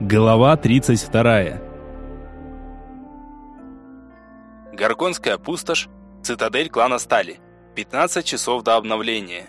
Глава 32. Горгонская пустошь, цитадель клана Стали. 15 часов до обновления.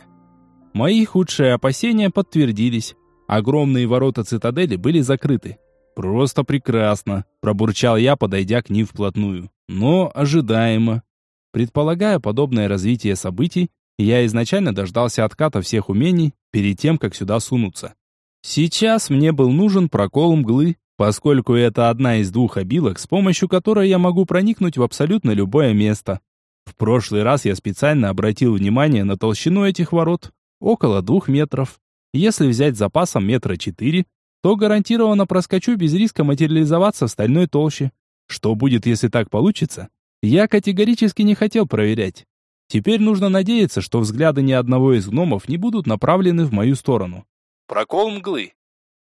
Мои худшие опасения подтвердились. Огромные ворота цитадели были закрыты. Просто прекрасно, пробурчал я, подойдя к ним вплотную. Но ожидаемо. Предполагая подобное развитие событий, я изначально дождался отката всех умений перед тем, как сюда сунуться. Сейчас мне был нужен прокол мглы, поскольку это одна из двух обилок, с помощью которой я могу проникнуть в абсолютно любое место. В прошлый раз я специально обратил внимание на толщину этих ворот, около двух метров. Если взять запасом метра четыре, то гарантированно проскочу без риска материализоваться в стальной толще. Что будет, если так получится? Я категорически не хотел проверять. Теперь нужно надеяться, что взгляды ни одного из гномов не будут направлены в мою сторону. Прокол мглы.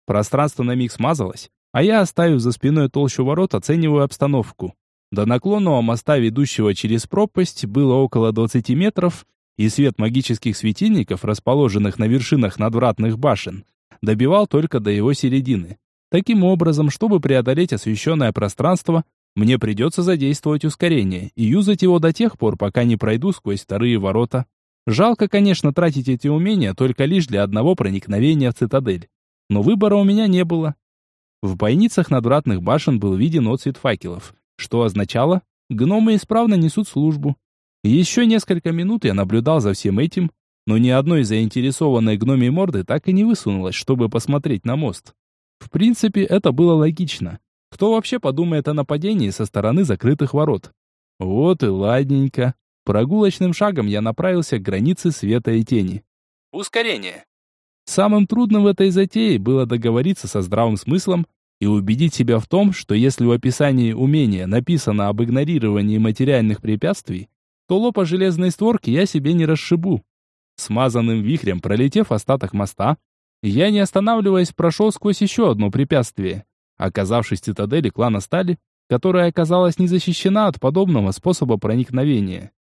Пространство на миг смазалось, а я, оставив за спиной толщу ворот, оцениваю обстановку. До наклонного моста, ведущего через пропасть, было около 20 метров, и свет магических светильников, расположенных на вершинах надвратных башен, добивал только до его середины. Таким образом, чтобы преодолеть освещенное пространство, мне придется задействовать ускорение и юзать его до тех пор, пока не пройду сквозь вторые ворота. Жалко, конечно, тратить эти умения только лишь для одного проникновения в цитадель. Но выбора у меня не было. В бойницах надвратных башен был виден отцвет факелов, что означало, гномы исправно несут службу. Еще несколько минут я наблюдал за всем этим, но ни одной заинтересованной гномей морды так и не высунулась, чтобы посмотреть на мост. В принципе, это было логично. Кто вообще подумает о нападении со стороны закрытых ворот? Вот и ладненько. Прогулочным шагом я направился к границе света и тени. Ускорение. Самым трудным в этой затее было договориться со здравым смыслом и убедить себя в том, что если в описании умения написано об игнорировании материальных препятствий, то лопа железной створки я себе не расшибу. Смазанным вихрем пролетев остаток моста, я, не останавливаясь, прошел сквозь еще одно препятствие оказавшись в цитадели клана Стали, которая оказалась не защищена от подобного способа проникновения.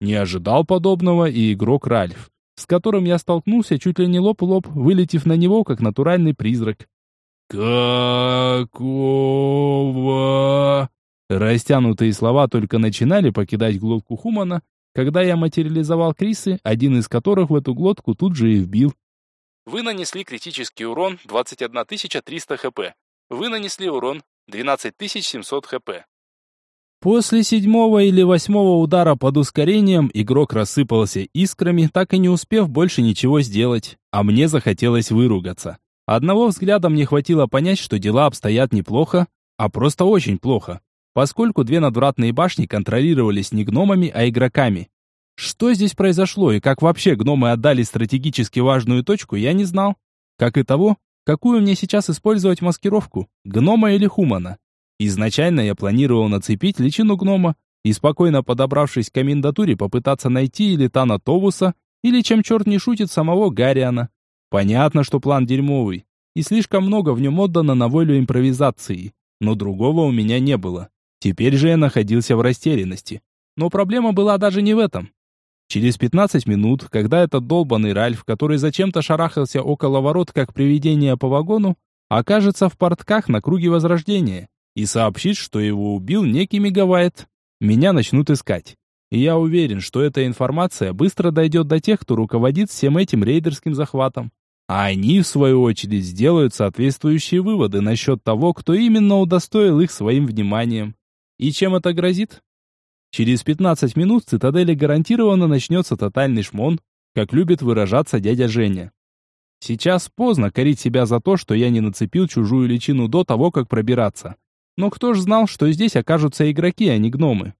Не ожидал подобного и игрок Ральф, с которым я столкнулся чуть ли не лоб-лоб, вылетев на него как натуральный призрак. «Какого?» Растянутые слова только начинали покидать глотку Хумана, когда я материализовал Крисы, один из которых в эту глотку тут же и вбил. Вы нанесли критический урон 21 300 хп. Вы нанесли урон 12700 хп. После седьмого или восьмого удара под ускорением игрок рассыпался искрами, так и не успев больше ничего сделать, а мне захотелось выругаться. Одного взгляда мне хватило понять, что дела обстоят неплохо, а просто очень плохо, поскольку две надвратные башни контролировались не гномами, а игроками. Что здесь произошло и как вообще гномы отдали стратегически важную точку, я не знал. Как и того, Какую мне сейчас использовать маскировку? Гнома или хумана? Изначально я планировал нацепить личину гнома и спокойно подобравшись к комендатуре попытаться найти или Тана Товуса, или чем черт не шутит самого Гарриана. Понятно, что план дерьмовый, и слишком много в нем отдано на волю импровизации, но другого у меня не было. Теперь же я находился в растерянности. Но проблема была даже не в этом. Через 15 минут, когда этот долбанный Ральф, который зачем-то шарахался около ворот, как привидение по вагону, окажется в портках на круге Возрождения и сообщит, что его убил некий Мегавайт, меня начнут искать. И я уверен, что эта информация быстро дойдет до тех, кто руководит всем этим рейдерским захватом. А они, в свою очередь, сделают соответствующие выводы насчет того, кто именно удостоил их своим вниманием. И чем это грозит? Через 15 минут в цитадели гарантированно начнется тотальный шмон, как любит выражаться дядя Женя. Сейчас поздно корить себя за то, что я не нацепил чужую личину до того, как пробираться. Но кто ж знал, что здесь окажутся игроки, а не гномы?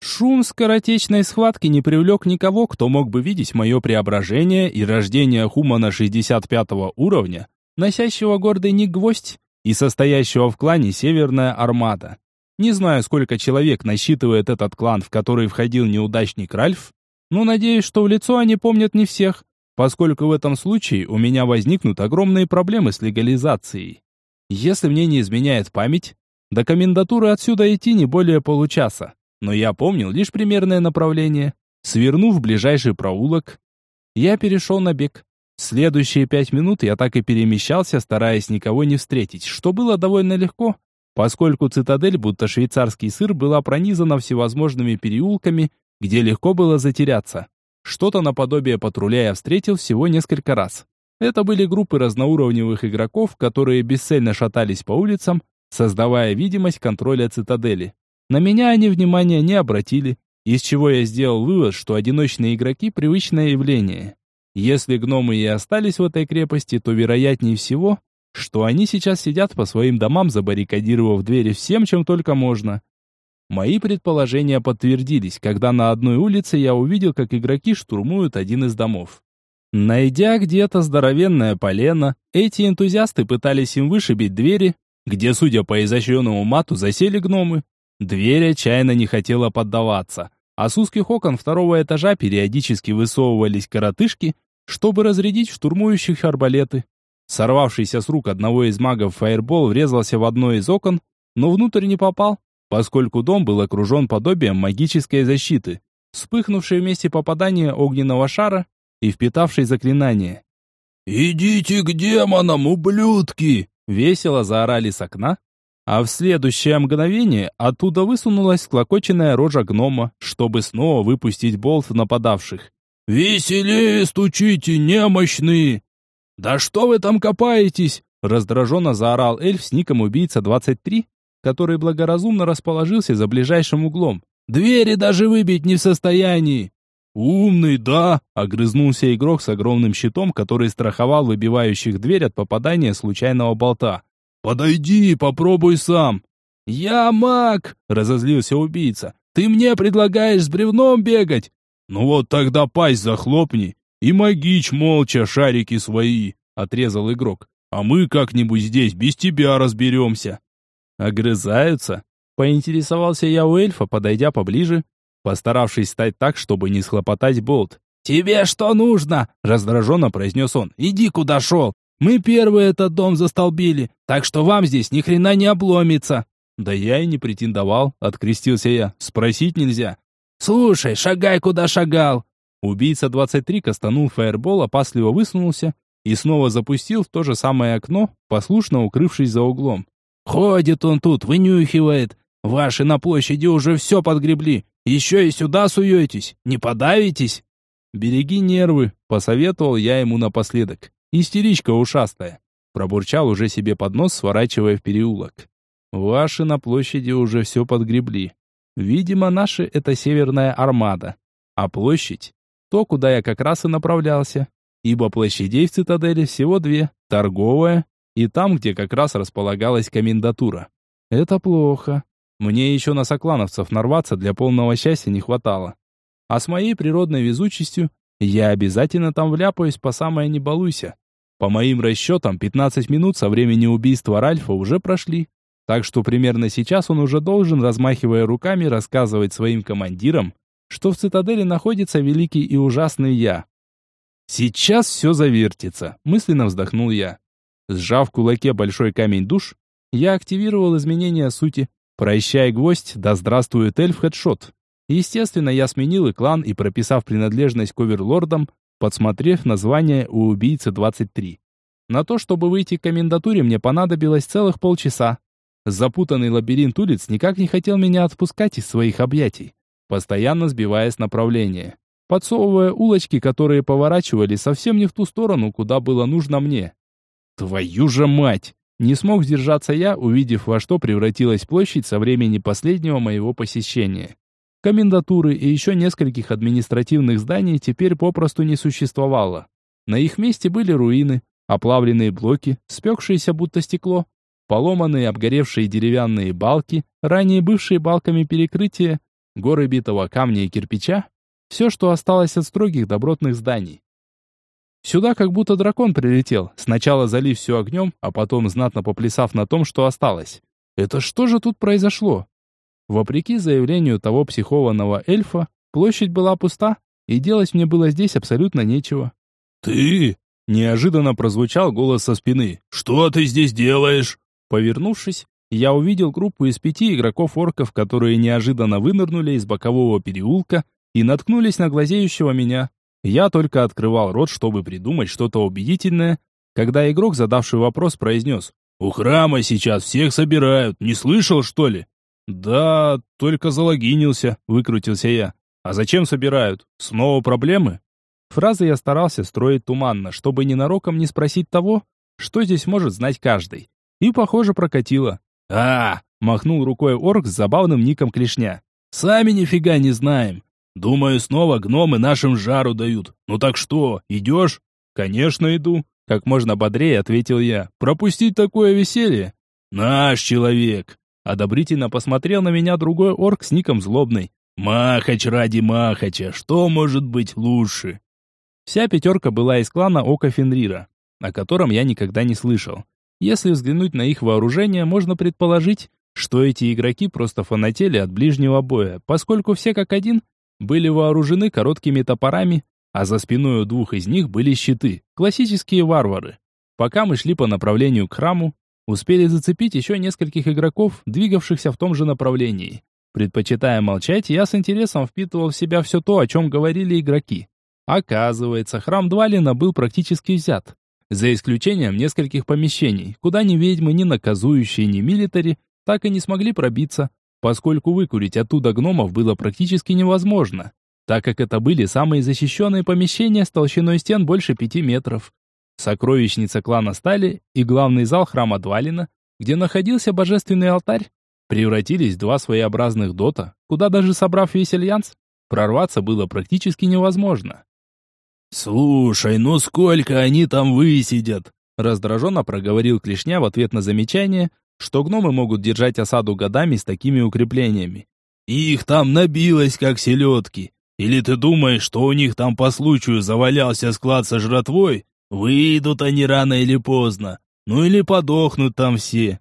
Шум скоротечной схватки не привлек никого, кто мог бы видеть мое преображение и рождение Хумана 65 уровня, носящего гордый ник гвоздь и состоящего в клане Северная Армада. Не знаю, сколько человек насчитывает этот клан, в который входил неудачник Ральф, но надеюсь, что в лицо они помнят не всех, поскольку в этом случае у меня возникнут огромные проблемы с легализацией. Если мне не изменяет память, до комендатуры отсюда идти не более получаса, но я помнил лишь примерное направление. Свернув в ближайший проулок, я перешел на бег. Следующие пять минут я так и перемещался, стараясь никого не встретить, что было довольно легко, поскольку цитадель, будто швейцарский сыр, была пронизана всевозможными переулками, где легко было затеряться. Что-то наподобие патруля я встретил всего несколько раз. Это были группы разноуровневых игроков, которые бесцельно шатались по улицам, создавая видимость контроля цитадели. На меня они внимания не обратили, из чего я сделал вывод, что одиночные игроки – привычное явление. Если гномы и остались в этой крепости, то вероятнее всего, что они сейчас сидят по своим домам, забаррикадировав двери всем, чем только можно. Мои предположения подтвердились, когда на одной улице я увидел, как игроки штурмуют один из домов. Найдя где-то здоровенное полено, эти энтузиасты пытались им вышибить двери, где, судя по изощренному мату, засели гномы. Дверь отчаянно не хотела поддаваться, а с узких окон второго этажа периодически высовывались коротышки, чтобы разрядить штурмующих арбалеты. Сорвавшийся с рук одного из магов фаербол врезался в одно из окон, но внутрь не попал, поскольку дом был окружен подобием магической защиты, вспыхнувшей вместе попадания огненного шара и впитавшей заклинание. «Идите к демонам, ублюдки!» Весело заорали с окна, а в следующее мгновение оттуда высунулась клокоченная рожа гнома, чтобы снова выпустить болт нападавших. «Веселее стучите, немощные!» «Да что вы там копаетесь?» Раздраженно заорал эльф с ником «Убийца-23», который благоразумно расположился за ближайшим углом. «Двери даже выбить не в состоянии!» «Умный, да!» — огрызнулся игрок с огромным щитом, который страховал выбивающих дверь от попадания случайного болта. «Подойди, попробуй сам!» «Я маг!» — разозлился убийца. «Ты мне предлагаешь с бревном бегать?» «Ну вот тогда пасть захлопни и магич молча шарики свои!» — отрезал игрок. «А мы как-нибудь здесь без тебя разберемся!» Огрызаются? Поинтересовался я у эльфа, подойдя поближе, постаравшись стать так, чтобы не схлопотать болт. «Тебе что нужно?» — раздраженно произнес он. «Иди, куда шел. Мы первые этот дом застолбили, так что вам здесь ни хрена не обломится». «Да я и не претендовал», — открестился я. «Спросить нельзя». «Слушай, шагай, куда шагал». Убийца 23 кастанул фаербол, опасливо высунулся и снова запустил в то же самое окно, послушно укрывшись за углом. Ходит он тут, вынюхивает. Ваши на площади уже все подгребли. Еще и сюда суетесь. Не подавитесь? Береги нервы, посоветовал я ему напоследок. Истеричка ушастая. Пробурчал уже себе под нос, сворачивая в переулок. Ваши на площади уже все подгребли. Видимо, наши — это северная армада. А площадь — то, куда я как раз и направлялся. Ибо площадей в цитадели всего две — торговая и там, где как раз располагалась комендатура. Это плохо. Мне еще на соклановцев нарваться для полного счастья не хватало. А с моей природной везучестью я обязательно там вляпаюсь по самое не балуйся. По моим расчетам, 15 минут со времени убийства Ральфа уже прошли. Так что примерно сейчас он уже должен, размахивая руками, рассказывать своим командирам, что в цитадели находится великий и ужасный я. Сейчас все завертится, мысленно вздохнул я. Сжав в кулаке большой камень душ, я активировал изменения сути. Прощай, гвоздь, да здравствует эльф хедшот. Естественно, я сменил и клан и прописав принадлежность к оверлордам, подсмотрев название у убийцы 23. На то, чтобы выйти к комендатуре, мне понадобилось целых полчаса. Запутанный лабиринт улиц никак не хотел меня отпускать из своих объятий, постоянно сбивая с направления, подсовывая улочки, которые поворачивали совсем не в ту сторону, куда было нужно мне. Твою же мать! Не смог сдержаться я, увидев, во что превратилась площадь со времени последнего моего посещения. Комендатуры и еще нескольких административных зданий теперь попросту не существовало. На их месте были руины, оплавленные блоки, спекшиеся будто стекло, поломанные обгоревшие деревянные балки, ранее бывшие балками перекрытия, горы битого камня и кирпича, все, что осталось от строгих добротных зданий. Сюда как будто дракон прилетел, сначала залив все огнем, а потом знатно поплясав на том, что осталось. Это что же тут произошло? Вопреки заявлению того психованного эльфа, площадь была пуста, и делать мне было здесь абсолютно нечего. «Ты?» — неожиданно прозвучал голос со спины. «Что ты здесь делаешь?» Повернувшись, я увидел группу из пяти игроков-орков, которые неожиданно вынырнули из бокового переулка и наткнулись на глазеющего меня. Я только открывал рот, чтобы придумать что-то убедительное, когда игрок, задавший вопрос, произнес «У храма сейчас всех собирают, не слышал, что ли?» «Да, только залогинился», — выкрутился я. «А зачем собирают? Снова проблемы?» Фразы я старался строить туманно, чтобы ненароком не спросить того, что здесь может знать каждый. И, похоже, прокатило. «А!» — махнул рукой орк с забавным ником Клешня. «Сами нифига не знаем. Думаю, снова гномы нашим жару дают. Ну так что, идешь?» «Конечно иду», — как можно бодрее ответил я. «Пропустить такое веселье?» «Наш человек!» Одобрительно посмотрел на меня другой орк с ником Злобный. «Махач ради Махача, что может быть лучше?» Вся пятерка была из клана Ока Фенрира, о котором я никогда не слышал. Если взглянуть на их вооружение, можно предположить, что эти игроки просто фанатели от ближнего боя, поскольку все как один были вооружены короткими топорами, а за спиной у двух из них были щиты, классические варвары. Пока мы шли по направлению к храму, успели зацепить еще нескольких игроков, двигавшихся в том же направлении. Предпочитая молчать, я с интересом впитывал в себя все то, о чем говорили игроки. Оказывается, храм Двалина был практически взят. За исключением нескольких помещений, куда ни ведьмы, ни наказующие, ни милитари так и не смогли пробиться, поскольку выкурить оттуда гномов было практически невозможно, так как это были самые защищенные помещения с толщиной стен больше пяти метров. Сокровищница клана Стали и главный зал храма Двалина, где находился божественный алтарь, превратились в два своеобразных дота, куда даже собрав весь альянс, прорваться было практически невозможно. «Слушай, ну сколько они там высидят?» Раздраженно проговорил Клешня в ответ на замечание, что гномы могут держать осаду годами с такими укреплениями. «Их там набилось, как селедки. Или ты думаешь, что у них там по случаю завалялся склад со жратвой? Выйдут они рано или поздно. Ну или подохнут там все».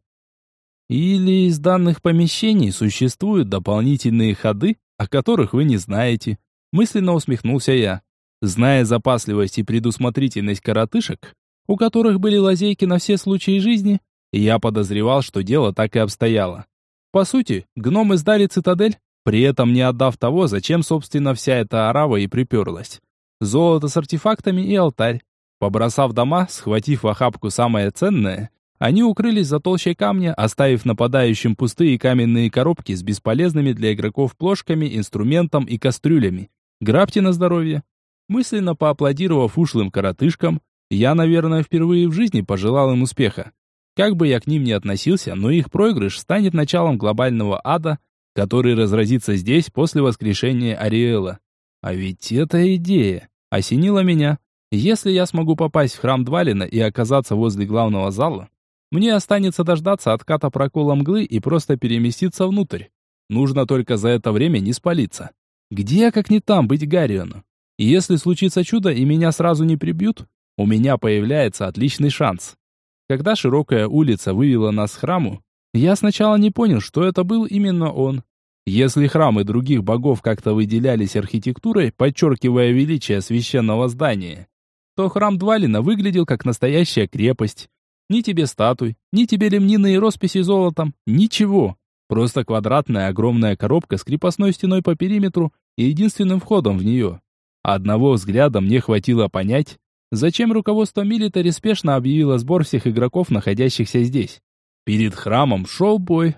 Или из данных помещений существуют дополнительные ходы, о которых вы не знаете. Мысленно усмехнулся я. Зная запасливость и предусмотрительность коротышек, у которых были лазейки на все случаи жизни, я подозревал, что дело так и обстояло. По сути, гномы сдали цитадель, при этом не отдав того, зачем, собственно, вся эта арава и приперлась. Золото с артефактами и алтарь. Побросав дома, схватив в охапку самое ценное, они укрылись за толщей камня, оставив нападающим пустые каменные коробки с бесполезными для игроков плошками, инструментом и кастрюлями. Грабьте на здоровье. Мысленно поаплодировав ушлым коротышкам, я, наверное, впервые в жизни пожелал им успеха. Как бы я к ним ни относился, но их проигрыш станет началом глобального ада, который разразится здесь после воскрешения Ариэла. А ведь эта идея осенила меня. Если я смогу попасть в храм Двалина и оказаться возле главного зала, мне останется дождаться отката прокола мглы и просто переместиться внутрь. Нужно только за это время не спалиться. Где, как не там, быть Гарриону? И если случится чудо и меня сразу не прибьют, у меня появляется отличный шанс. Когда широкая улица вывела нас к храму, я сначала не понял, что это был именно он. Если храмы других богов как-то выделялись архитектурой, подчеркивая величие священного здания, то храм Двалина выглядел как настоящая крепость. Ни тебе статуй, ни тебе ремнины и росписи золотом, ничего. Просто квадратная огромная коробка с крепостной стеной по периметру и единственным входом в нее. Одного взгляда мне хватило понять, зачем руководство милитари спешно объявило сбор всех игроков, находящихся здесь. Перед храмом шел бой,